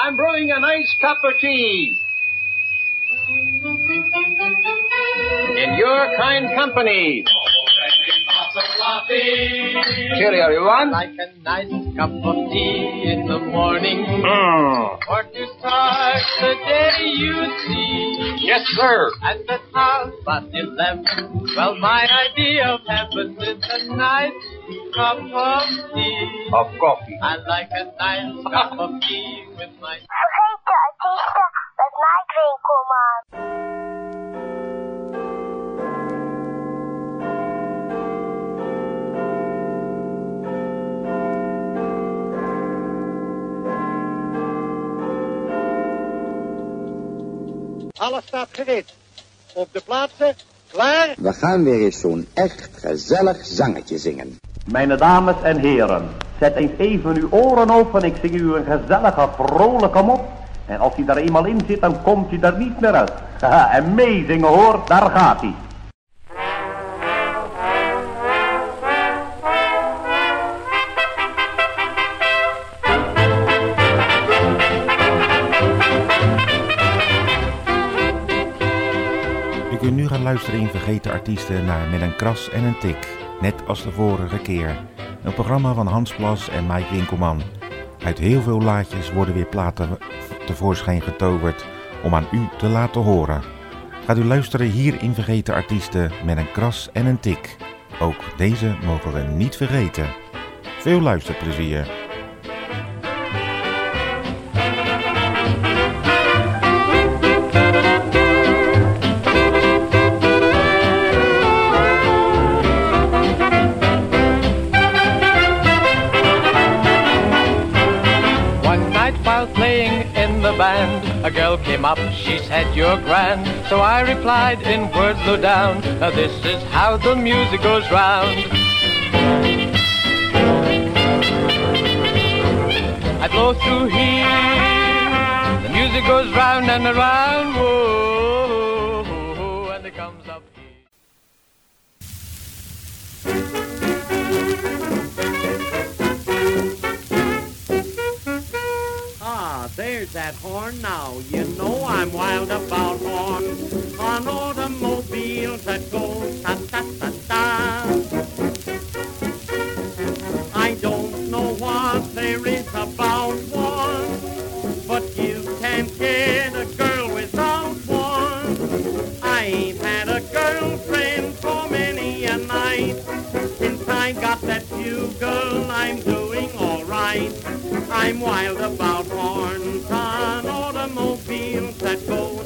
I'm brewing a nice cup of tea. In your kind company. Cheerio, everyone. Like a nice cup of tea in the morning. Mm. Or to start the day you see. Yes, sir. At the house at eleven. Well, my idea of heaven is a nice cup of tea. Of coffee. I like a nice cup of tea with my Vergeten artiesten met Mike Winkelman. Alles staat gereed. Op de plaatsen, klaar. We gaan weer eens zo'n echt gezellig zangetje zingen. Mijn dames en heren, zet eens even uw oren open. Ik zing u een gezellige, vrolijke mop. En als hij daar eenmaal in zit, dan komt hij er niet meer uit. Haha, en meezingen hoor, daar gaat hij. Luisteren in Vergeten Artiesten naar Met een Kras en een Tik. Net als de vorige keer. Een programma van Hans Plas en Mike Winkelman. Uit heel veel laadjes worden weer platen tevoorschijn getoverd om aan u te laten horen. Gaat u luisteren hier in Vergeten Artiesten met een kras en een tik. Ook deze mogen we niet vergeten. Veel luisterplezier. Girl came up, she said, You're grand. So I replied in words low down, Now this is how the music goes round. I blow through here, the music goes round and around, whoa, There's that horn now. You know I'm wild about horns. On automobiles that go ta ta ta ta. I don't know what there is about one, but you can't get a girl Got that bugle, I'm doing alright. I'm wild about horns on automobiles that go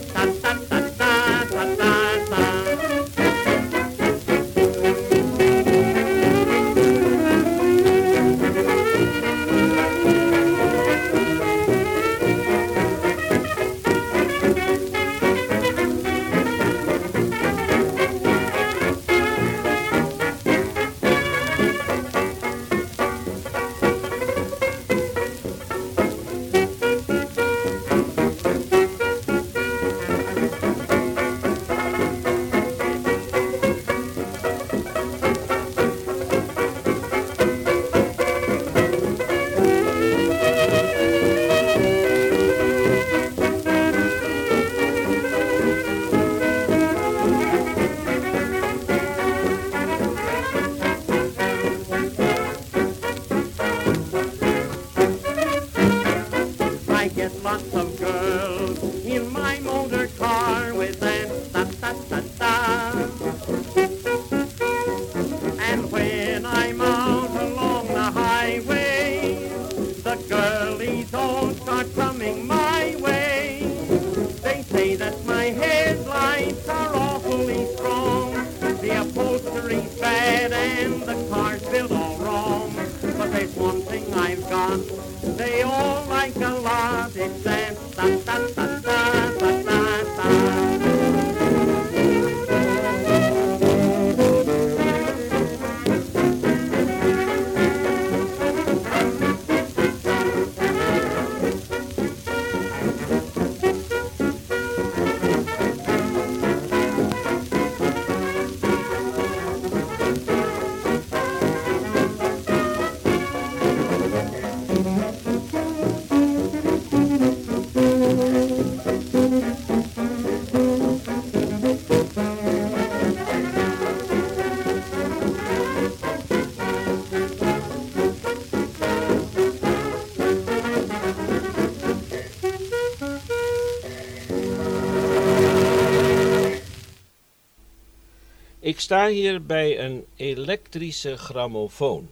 sta hier bij een elektrische grammofoon.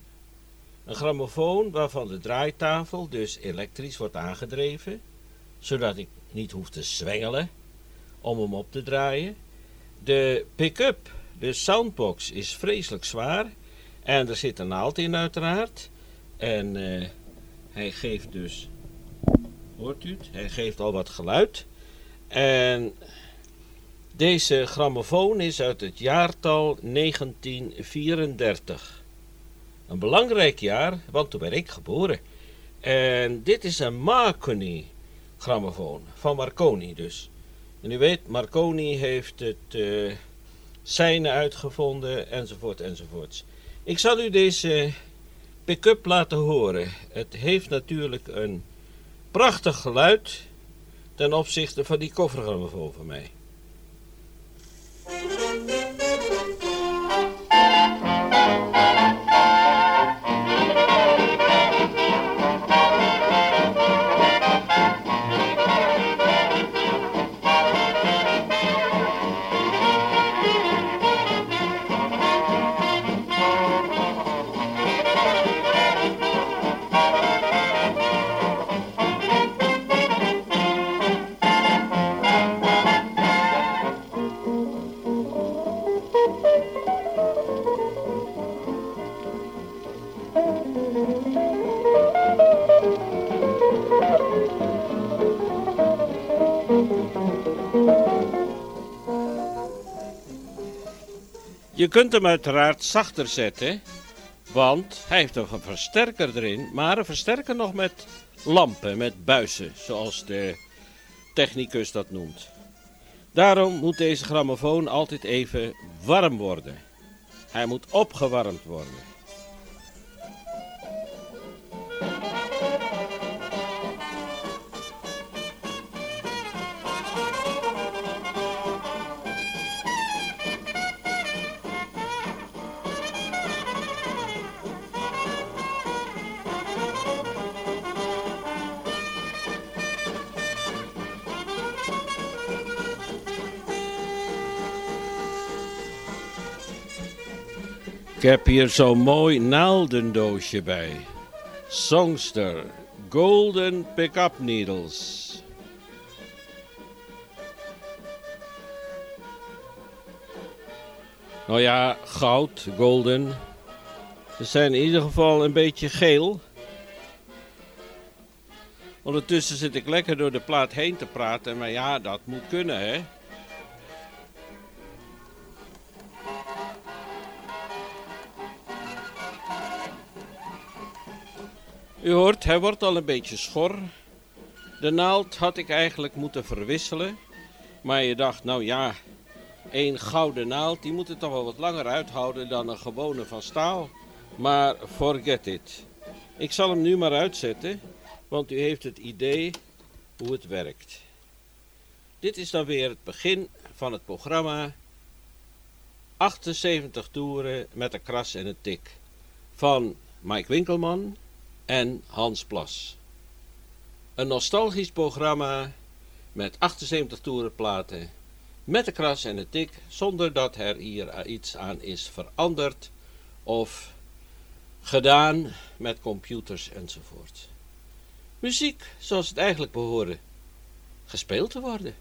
Een grammofoon waarvan de draaitafel dus elektrisch wordt aangedreven, zodat ik niet hoef te zwengelen om hem op te draaien. De pick-up, de soundbox, is vreselijk zwaar en er zit een naald in uiteraard. En eh, hij geeft dus, hoort u het? Hij geeft al wat geluid. En deze grammofoon is uit het jaartal 1934. Een belangrijk jaar, want toen ben ik geboren. En dit is een Marconi grammofoon, van Marconi dus. En u weet, Marconi heeft het uh, uitgevonden, enzovoort, enzovoorts. Ik zal u deze pick-up laten horen. Het heeft natuurlijk een prachtig geluid ten opzichte van die koffergrammofoon van mij. Je kunt hem uiteraard zachter zetten, want hij heeft nog een versterker erin, maar een versterker nog met lampen, met buizen, zoals de technicus dat noemt. Daarom moet deze grammofoon altijd even warm worden. Hij moet opgewarmd worden. Ik heb hier zo'n mooi naaldendoosje bij. Songster Golden Pickup Needles. Nou ja, goud, golden. Ze zijn in ieder geval een beetje geel. Ondertussen zit ik lekker door de plaat heen te praten, maar ja, dat moet kunnen, hè? U hoort, hij wordt al een beetje schor. De naald had ik eigenlijk moeten verwisselen. Maar je dacht, nou ja, één gouden naald, die moet het toch wel wat langer uithouden dan een gewone van staal. Maar forget it. Ik zal hem nu maar uitzetten, want u heeft het idee hoe het werkt. Dit is dan weer het begin van het programma 78 toeren met een kras en een tik van Mike Winkelman en Hans Plas. Een nostalgisch programma met 78 toerenplaten, met de kras en de tik, zonder dat er hier iets aan is veranderd of gedaan met computers enzovoort. Muziek zoals het eigenlijk behoorde gespeeld te worden.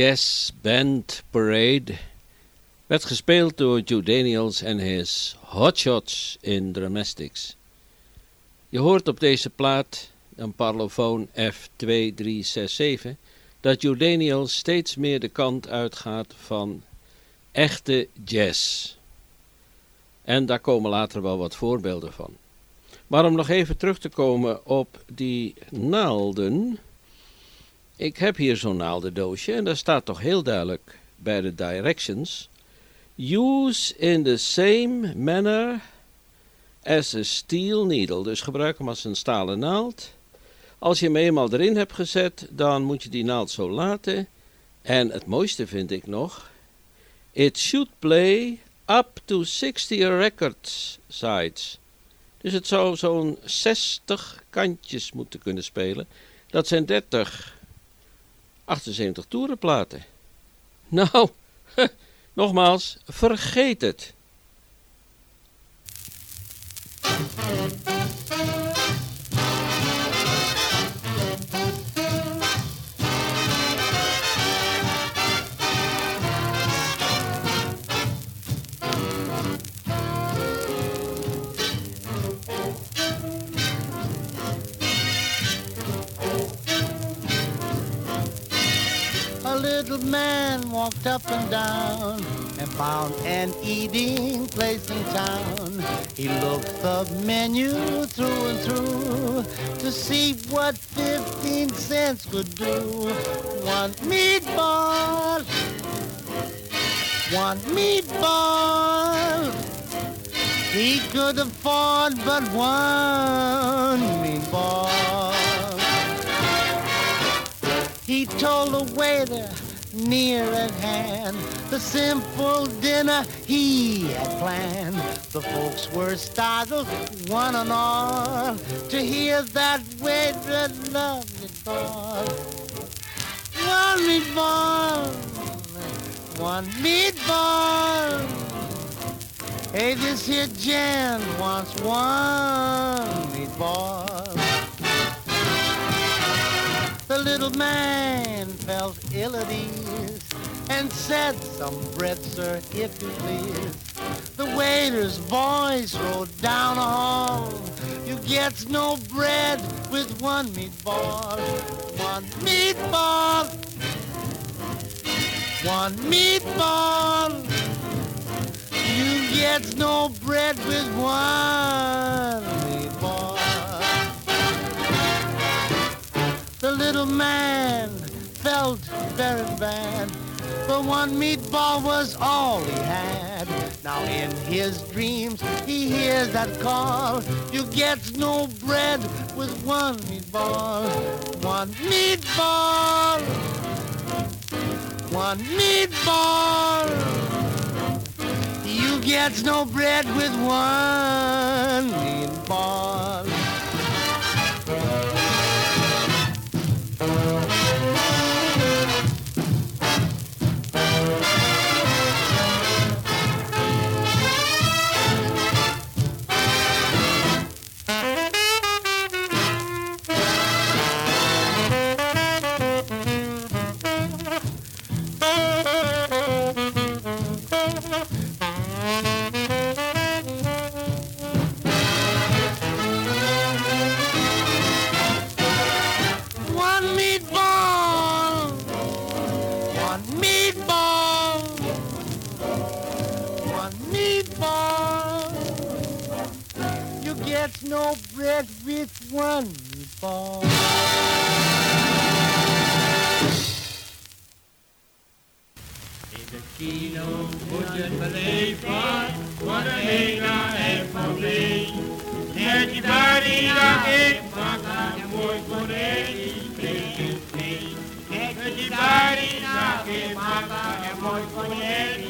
Jazz Band Parade werd gespeeld door Joe Daniels en his Hotshots in Dramatics. Je hoort op deze plaat, een Parlophone F2367, dat Joe Daniels steeds meer de kant uitgaat van echte jazz. En daar komen later wel wat voorbeelden van. Maar om nog even terug te komen op die naalden ik heb hier zo'n naaldendoosje en daar staat toch heel duidelijk bij de directions. Use in the same manner as a steel needle. Dus gebruik hem als een stalen naald. Als je hem eenmaal erin hebt gezet, dan moet je die naald zo laten. En het mooiste vind ik nog. It should play up to 60 records sides. Dus het zou zo'n 60 kantjes moeten kunnen spelen. Dat zijn 30 78 toerenplaten. Nou, nogmaals, vergeet het. Little man walked up and down and found an eating place in town. He looked the menu through and through to see what 15 cents could do. One meatball, one meatball. He could afford but one meatball. He told the waiter near at hand the simple dinner he had planned. The folks were startled, one and all, to hear that waiter loved meatball. One meatball, one meatball. Hey, this here Jan wants one meatball. The little man felt ill at ease and said, some bread, sir, if you please. The waiter's voice rolled down the hall. You get no bread with one meatball. One meatball. One meatball. You get no bread with one The little man felt very bad. The one meatball was all he had. Now in his dreams he hears that call. You get no bread with one meatball. One meatball. One meatball. You get no bread with one meatball. No bread with one de kino moet je beleven, wat een hena en mee. Net je daarina in, maak een mooi konijntje, beetje mee. Net je daarina in, een beetje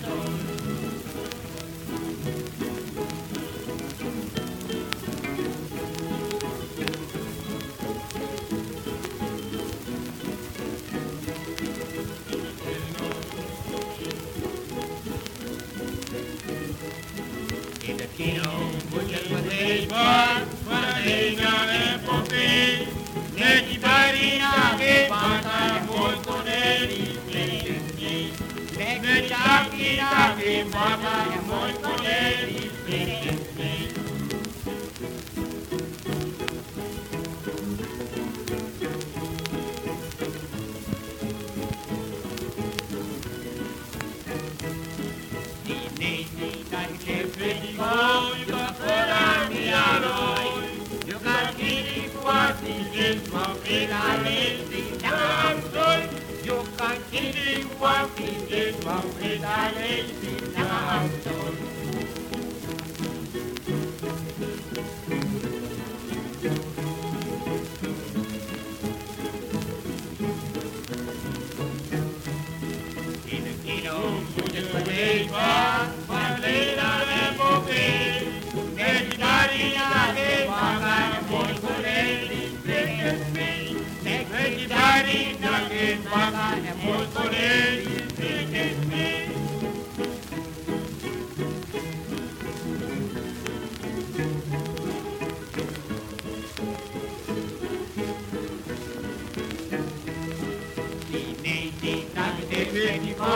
vedi con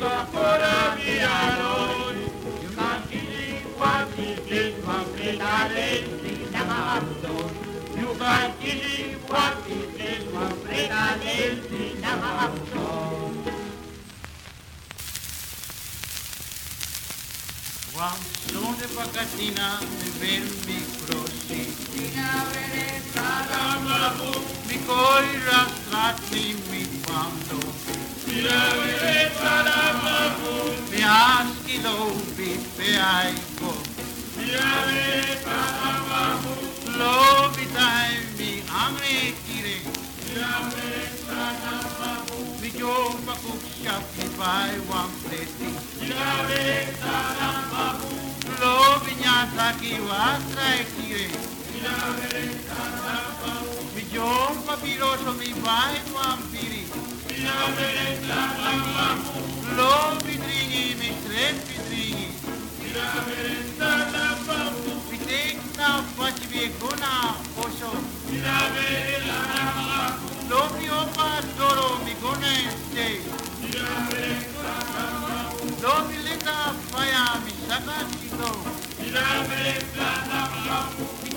ancora via noi, ma chi lingua mi lingua mi la lenti namato, più ma chi lingua mi lingua mi la lenti namato. Quando sono vacatina mi fermi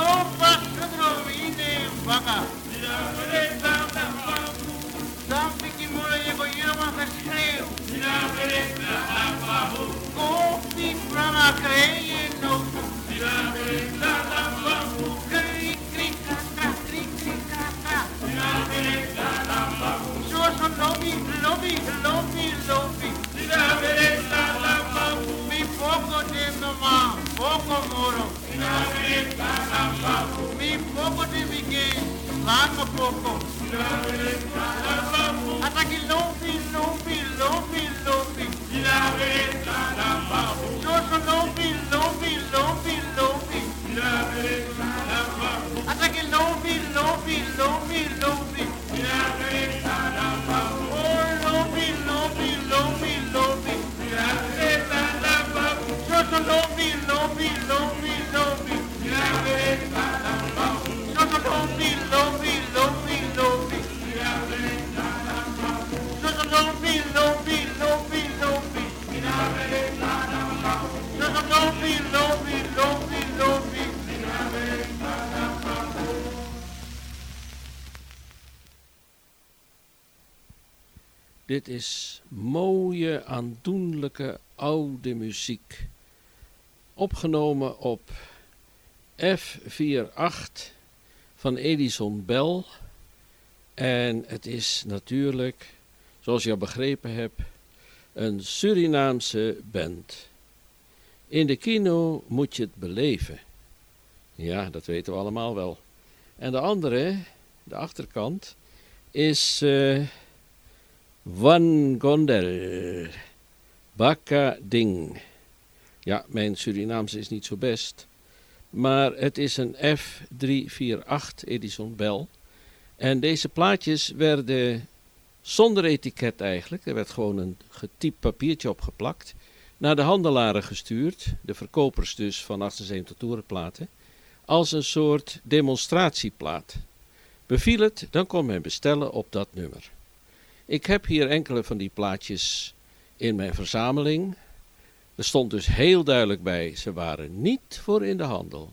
Lo passa drovine paga Sampi ki mula yego poco de mamá, poco moro. Mi lobi, lobi, lobi, lobi. Hasta que lobi, lobi, lobi, lobi. Oh, Dit is mooie, aandoenlijke oude muziek. Opgenomen op F48 van Edison Bell. En het is natuurlijk, zoals je al begrepen hebt, een Surinaamse band. In de kino moet je het beleven. Ja, dat weten we allemaal wel. En de andere, de achterkant, is eh Van Gondel. Baka Ding. Ja, mijn Surinaams is niet zo best. Maar het is een F348 Edison Bell. En deze plaatjes werden zonder etiket eigenlijk. Er werd gewoon een getypt papiertje opgeplakt. Naar de handelaren gestuurd. De verkopers dus van 78 toerenplaten. Als een soort demonstratieplaat. Beviel het, dan kon men bestellen op dat nummer. Ik heb hier enkele van die plaatjes in mijn verzameling. Er stond dus heel duidelijk bij, ze waren niet voor in de handel.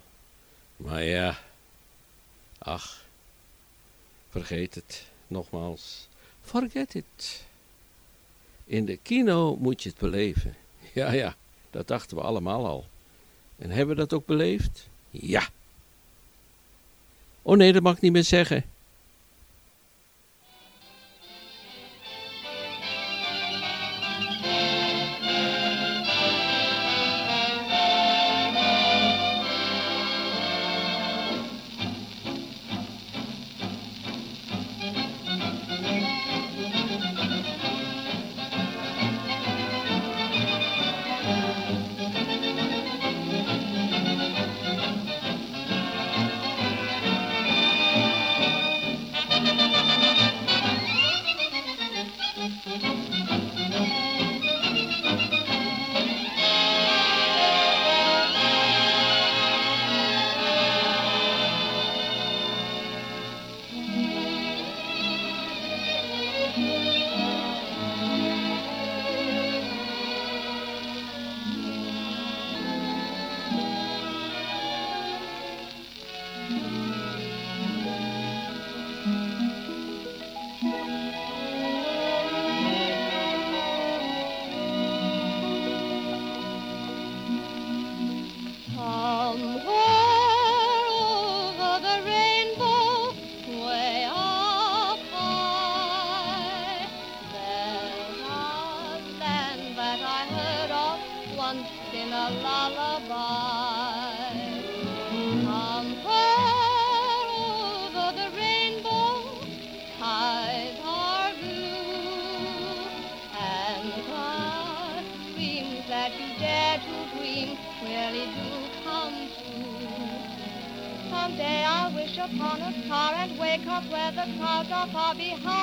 Maar ja, ach, vergeet het, nogmaals, forget it. In de kino moet je het beleven. Ja, ja, dat dachten we allemaal al. En hebben we dat ook beleefd? Ja. Oh nee, dat mag ik niet meer zeggen. Bobby Hunt.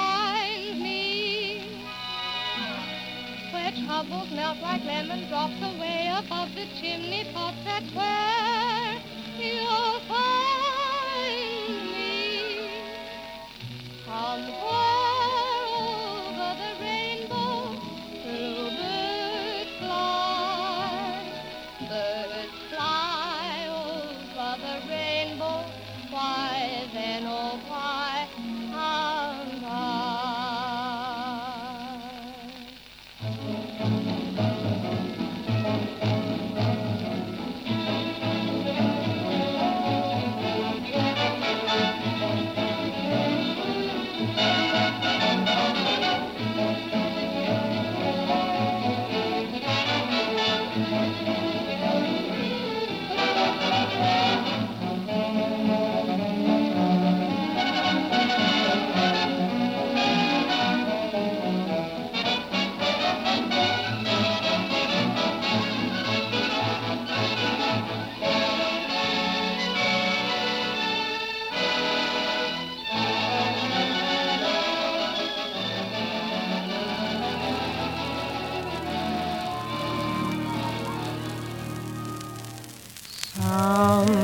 Somewhere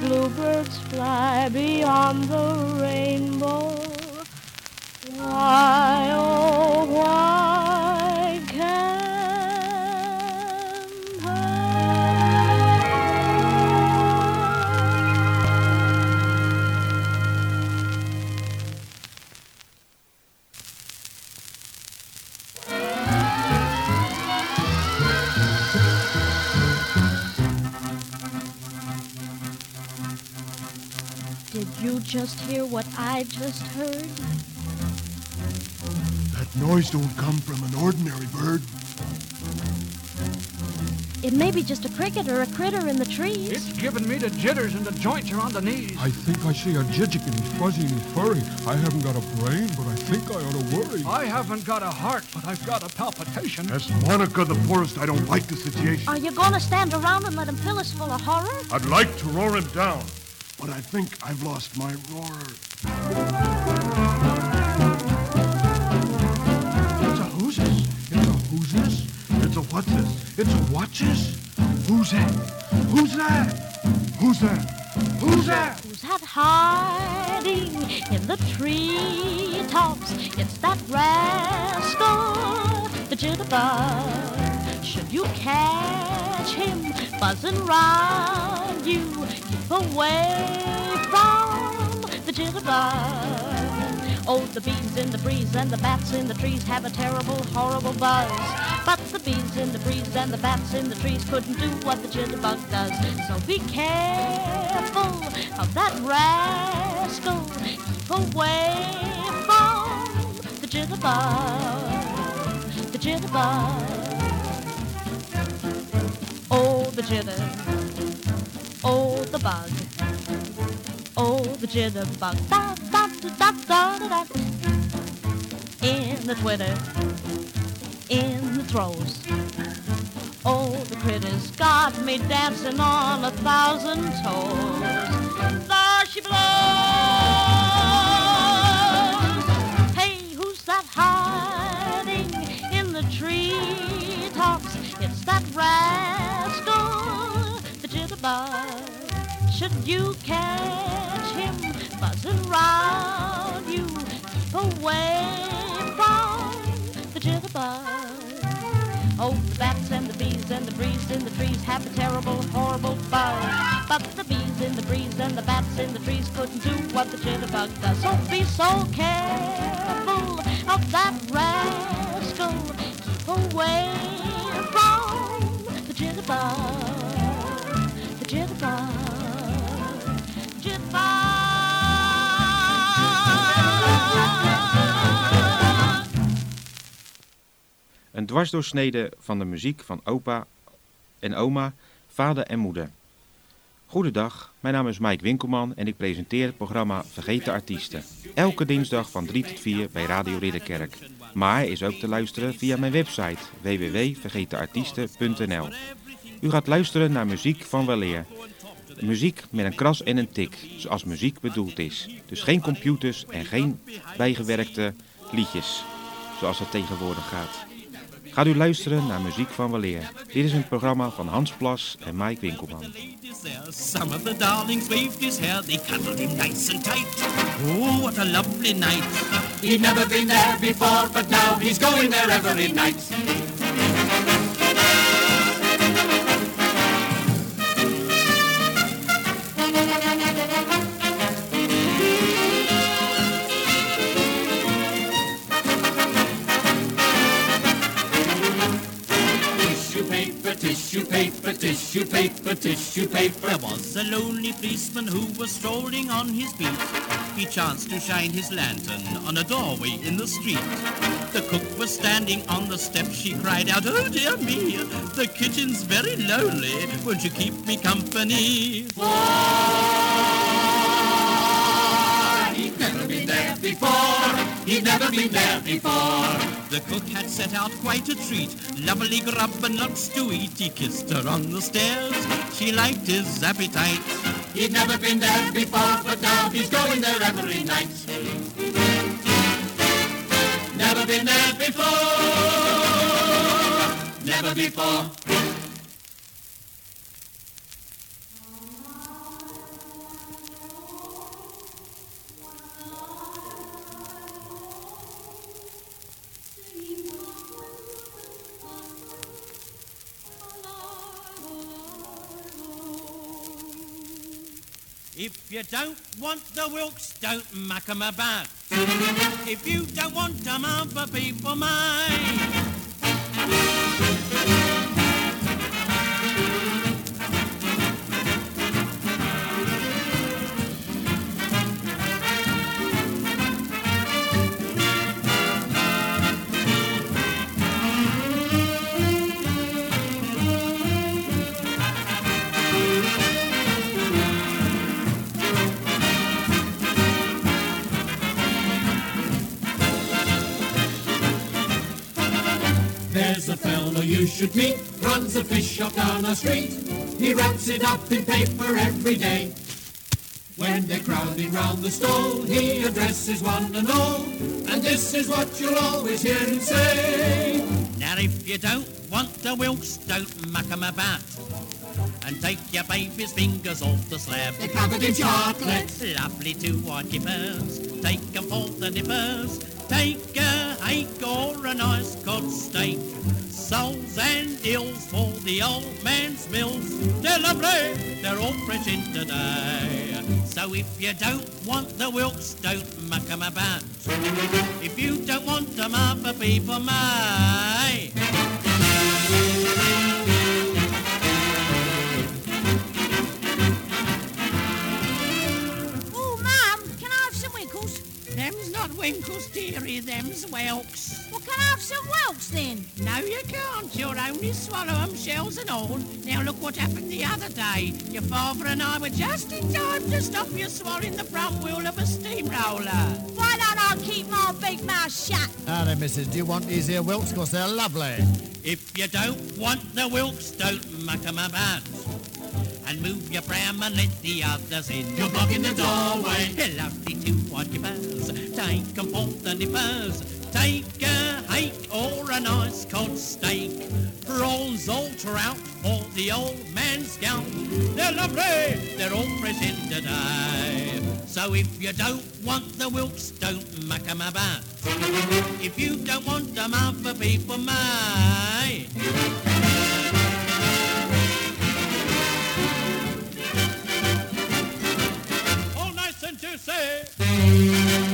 bluebirds fly beyond the rainbow, just hear what I just heard? That noise don't come from an ordinary bird. It may be just a cricket or a critter in the trees. It's giving me the jitters and the joints around the knees. I think I see a jijjikin fuzzy and furry. I haven't got a brain, but I think I ought to worry. I haven't got a heart, but I've got a palpitation. As Monica the Forest, I don't like the situation. Are you going to stand around and let him fill us full of horror? I'd like to roar him down, but I think I've lost my roar. It's a who's? It's a who's? It's a what's this? It's a what's this? Who's that? Who's that? Who's that? Who's that? Who's that hiding in the treetops? It's that rascal, the jitterbug. Should you catch him buzzing round you, keep away from the jitterbug. Oh, the bees in the breeze and the bats in the trees have a terrible, horrible buzz. But the bees in the breeze and the bats in the trees couldn't do what the jitterbug does. So be careful of that rascal. Keep away from the jitterbug. The jitterbug. The jitter. Oh, the bug. Oh, the jitterbug. Da, da, da, da, da, da. In the twitter, in the throes. Oh, the critters got me dancing on a thousand toes. There she blows. Hey, who's that hiding in the treetops? It's that rascal, you catch him buzzing round you, keep away from the jitterbug. Oh, the bats and the bees and the breeze in the trees have a terrible, horrible buzz. But the bees in the breeze and the bats in the trees couldn't do what the jitterbug does. So be so careful of that rascal. Keep away from the jitterbug. Een dwarsdoorsnede van de muziek van opa en oma, vader en moeder. Goedendag, mijn naam is Mike Winkelman en ik presenteer het programma Vergeten Artiesten. Elke dinsdag van 3 tot 4 bij Radio Ridderkerk. Maar is ook te luisteren via mijn website www.vergetenartiesten.nl. U gaat luisteren naar muziek van weleer. Muziek met een kras en een tik, zoals muziek bedoeld is. Dus geen computers en geen bijgewerkte liedjes, zoals het tegenwoordig gaat. Gaat u luisteren naar muziek van weleer. Dit is een programma van Hans Plas en Mike Winkelman. Some of the darlings waved his hair, they cuddled him nice and tight. Oh, what a lovely night. He'd never been there before, but now he's going there every night. Tissue paper, tissue paper, tissue paper. There was a lonely policeman who was strolling on his beat. He chanced to shine his lantern on a doorway in the street. The cook was standing on the step. She cried out, Oh dear me, the kitchen's very lonely. Won't you keep me company? He'd never been there before. He'd never been there before. The cook had set out quite a treat, lovely grub and lots to eat. He kissed her on the stairs, she liked his appetite. He'd never been there before, but now he's going there every night. Never been there before. Never before. If you don't want the whelks, don't muck 'em about. If you don't want 'em, other people might. There's a fellow you should meet, runs a fish shop down the street. He wraps it up in paper every day. When they're crowding round the stall, he addresses one and all, and this is what you'll always hear him say. Now if you don't want the whelks, don't muck 'em about. and take your baby's fingers off the slab. They're covered in chocolate. Lovely two white kippers, take 'em for the nippers. Take a hake or a nice cod steak. Soles and eels for the old man's meals. They're lovely, they're all fresh in today. So if you don't want the whelks, don't muck 'em about. If you don't want 'em, other people may. Them's winkles, dearie, them's whelks. Well, can I have some whelks then? No, you can't. You'll only swallow 'em, shells and all. Now look what happened the other day. Your father and I were just in time to stop you swallowing the front wheel of a steamroller. Why don't I keep my big mouth shut? Now then, missus, do you want these here whelks? Because they're lovely. If you don't want the whelks, don't muck 'em about. And move your pram and let the others in. You're blocking the doorway. Hello, Lovely two white nippers, take 'em for the nippers. Take a hake or a nice cod steak. Prawns or trout for the old man's scalp. They're lovely, they're all in today. So if you don't want the whelks, don't muck 'em about. If you don't want want 'em, other people may. Nice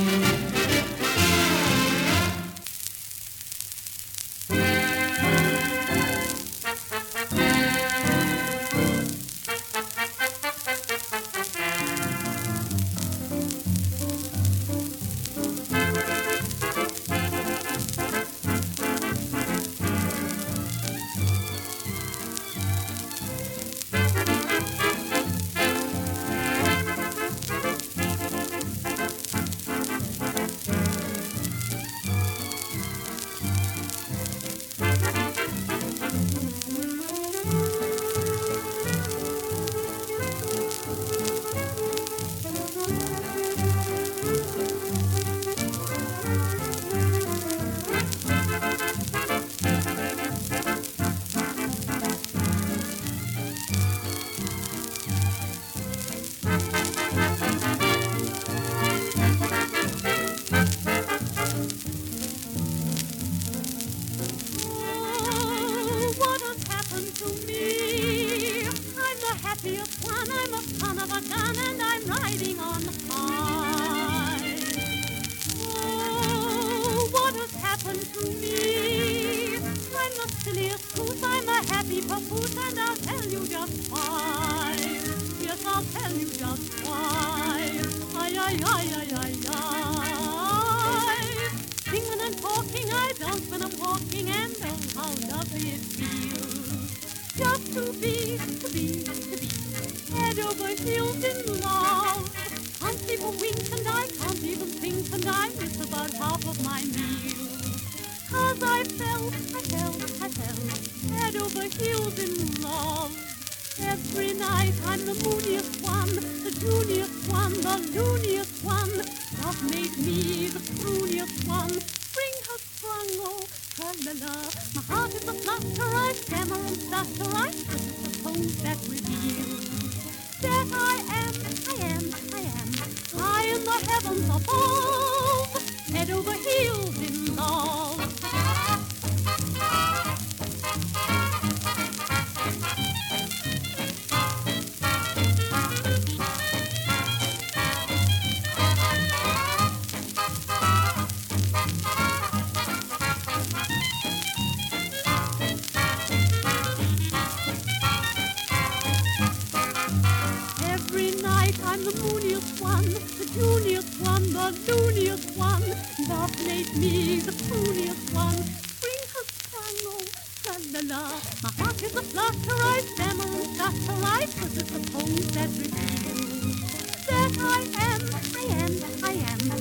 one, the looniest one. Love made me the crooniest one. Spring has sprung, oh, la-la-la. My heart is a flutter, I stammer and stutter, I suppose that reveals that I am, I am, I am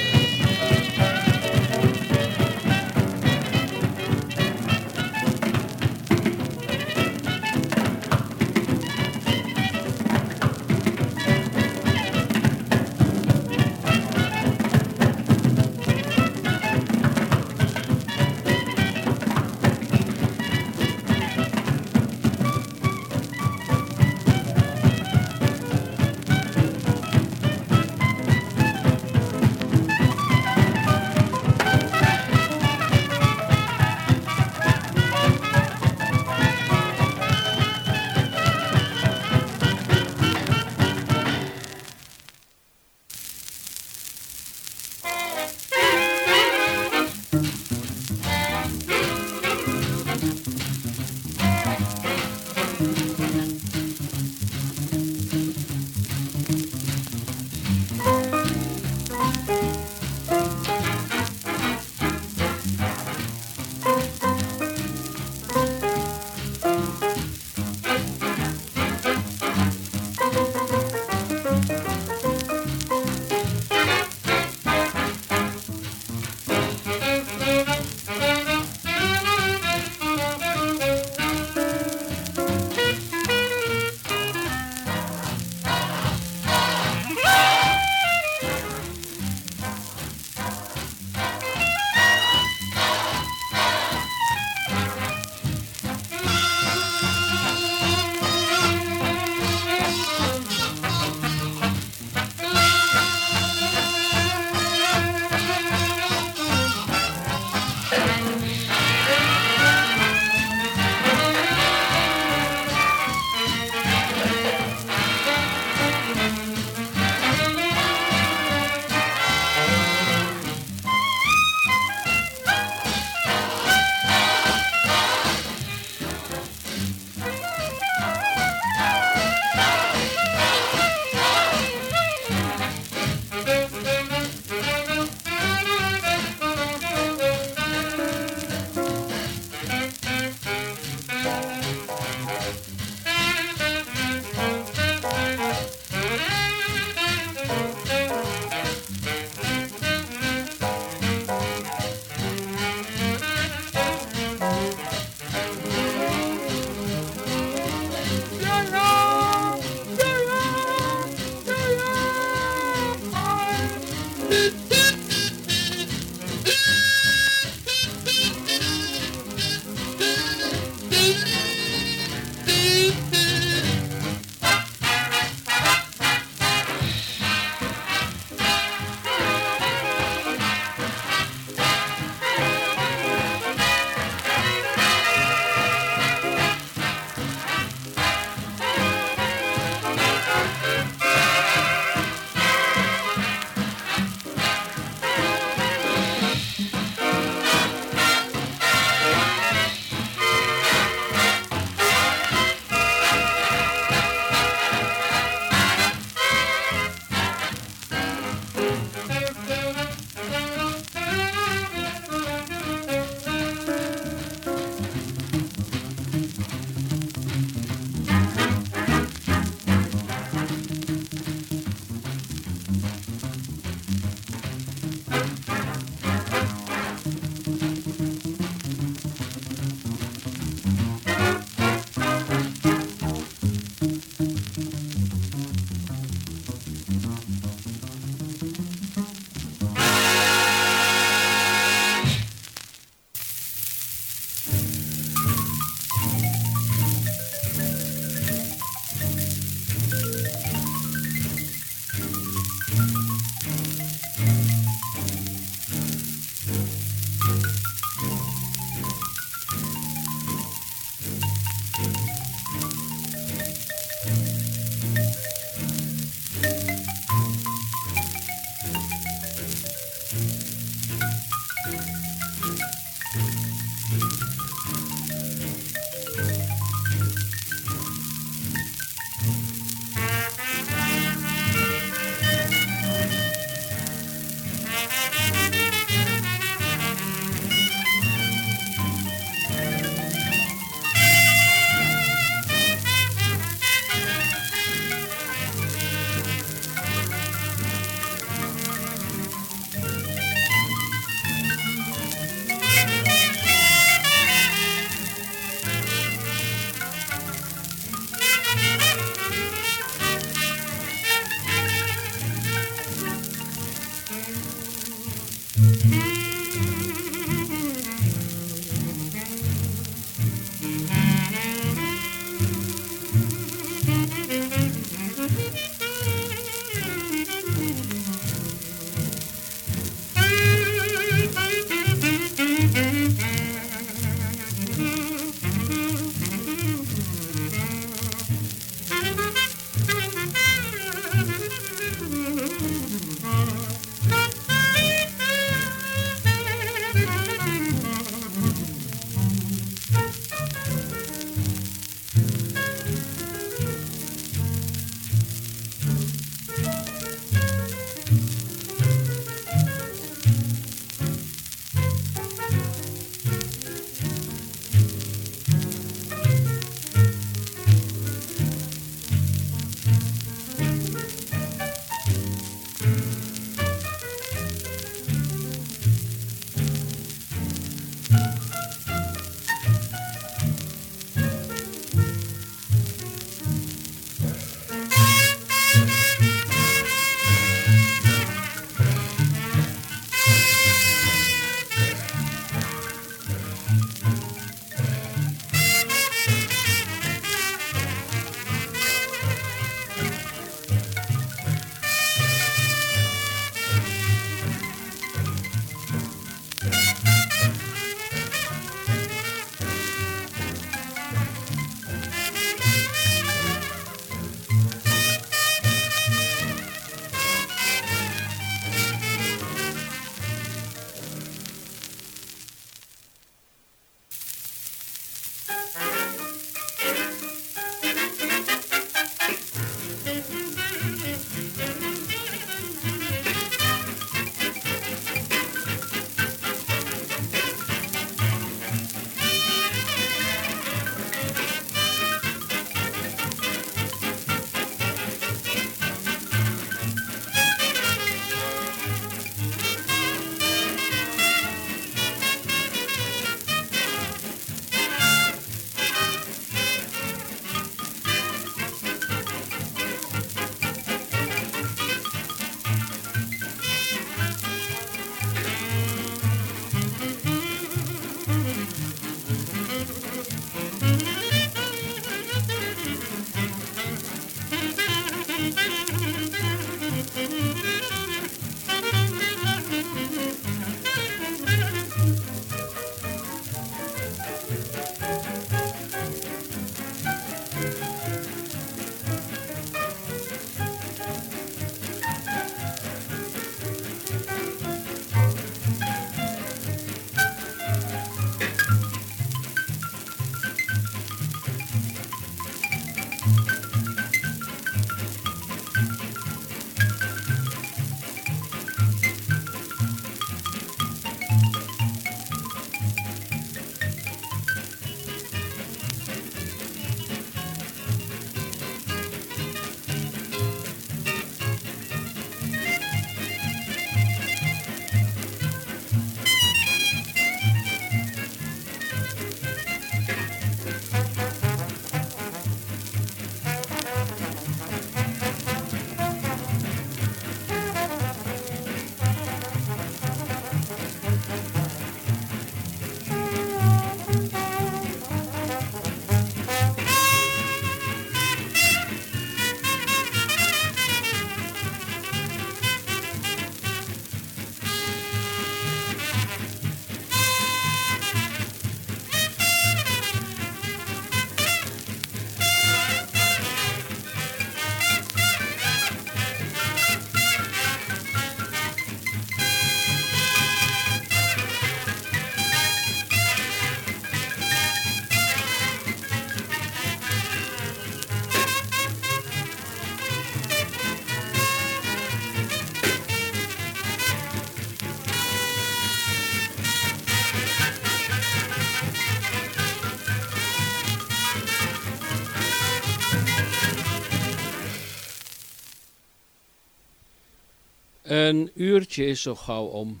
Een uurtje is zo gauw om.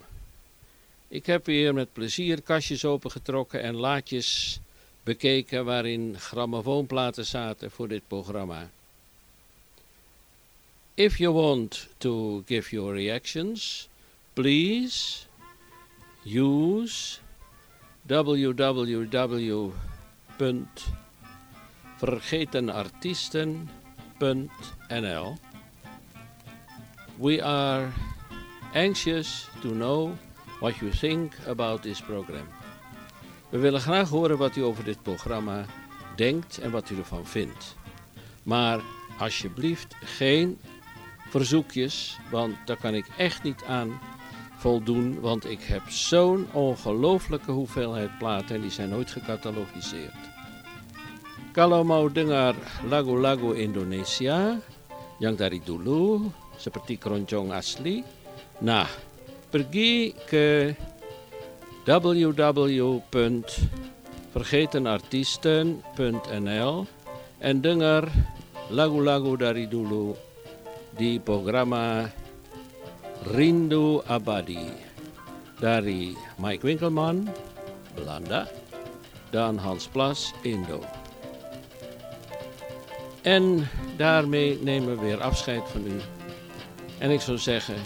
Ik heb weer met plezier kastjes opengetrokken en laadjes bekeken waarin grammofoonplaten zaten voor dit programma. If you want to give your reactions, please use www.vergetenartiesten.nl We are anxious to know what you think about this program. We willen graag horen wat u over dit programma denkt en wat u ervan vindt. Maar alsjeblieft geen verzoekjes, want daar kan ik echt niet aan voldoen, want ik heb zo'n ongelooflijke hoeveelheid platen en die zijn nooit gecatalogiseerd. Kalau mau dengar lagu-lagu Indonesia yang dari dulu seperti keroncong asli, nah pergi ke www.vergetenartiesten.nl en dengar lagu-lagu dari dulu di programma Rindu Abadi dari Mike Winkelman, Belanda, dan Hans Plas, Indo. En daarmee nemen we weer afscheid van u. En ik zou zeggen,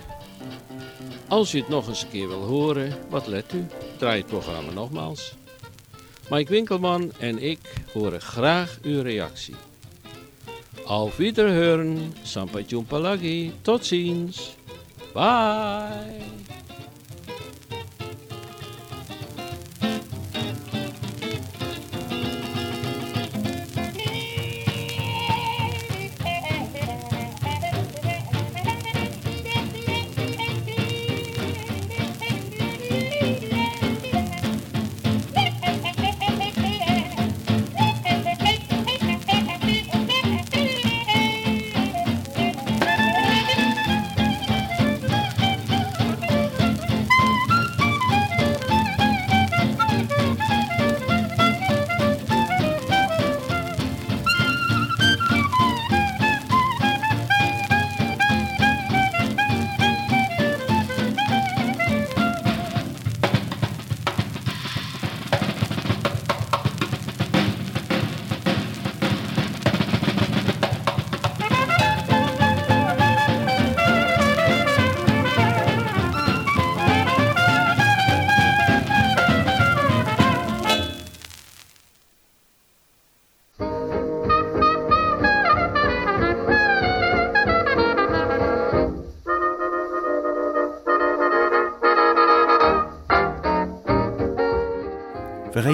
als u het nog eens een keer wil horen, wat let u? Draai het programma nogmaals. Mike Winkelman en ik horen graag uw reactie. Auf Wiederhören, sampai jumpa lagi, tot ziens, bye.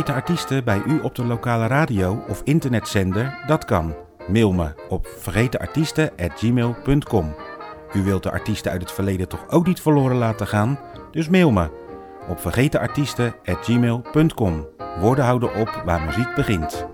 Vergeten artiesten bij u op de lokale radio of internetzender? Dat kan. Mail me op vergetenartiesten.gmail.com U wilt de artiesten uit het verleden toch ook niet verloren laten gaan? Dus mail me op vergetenartiesten.gmail.com Woorden houden op waar muziek begint.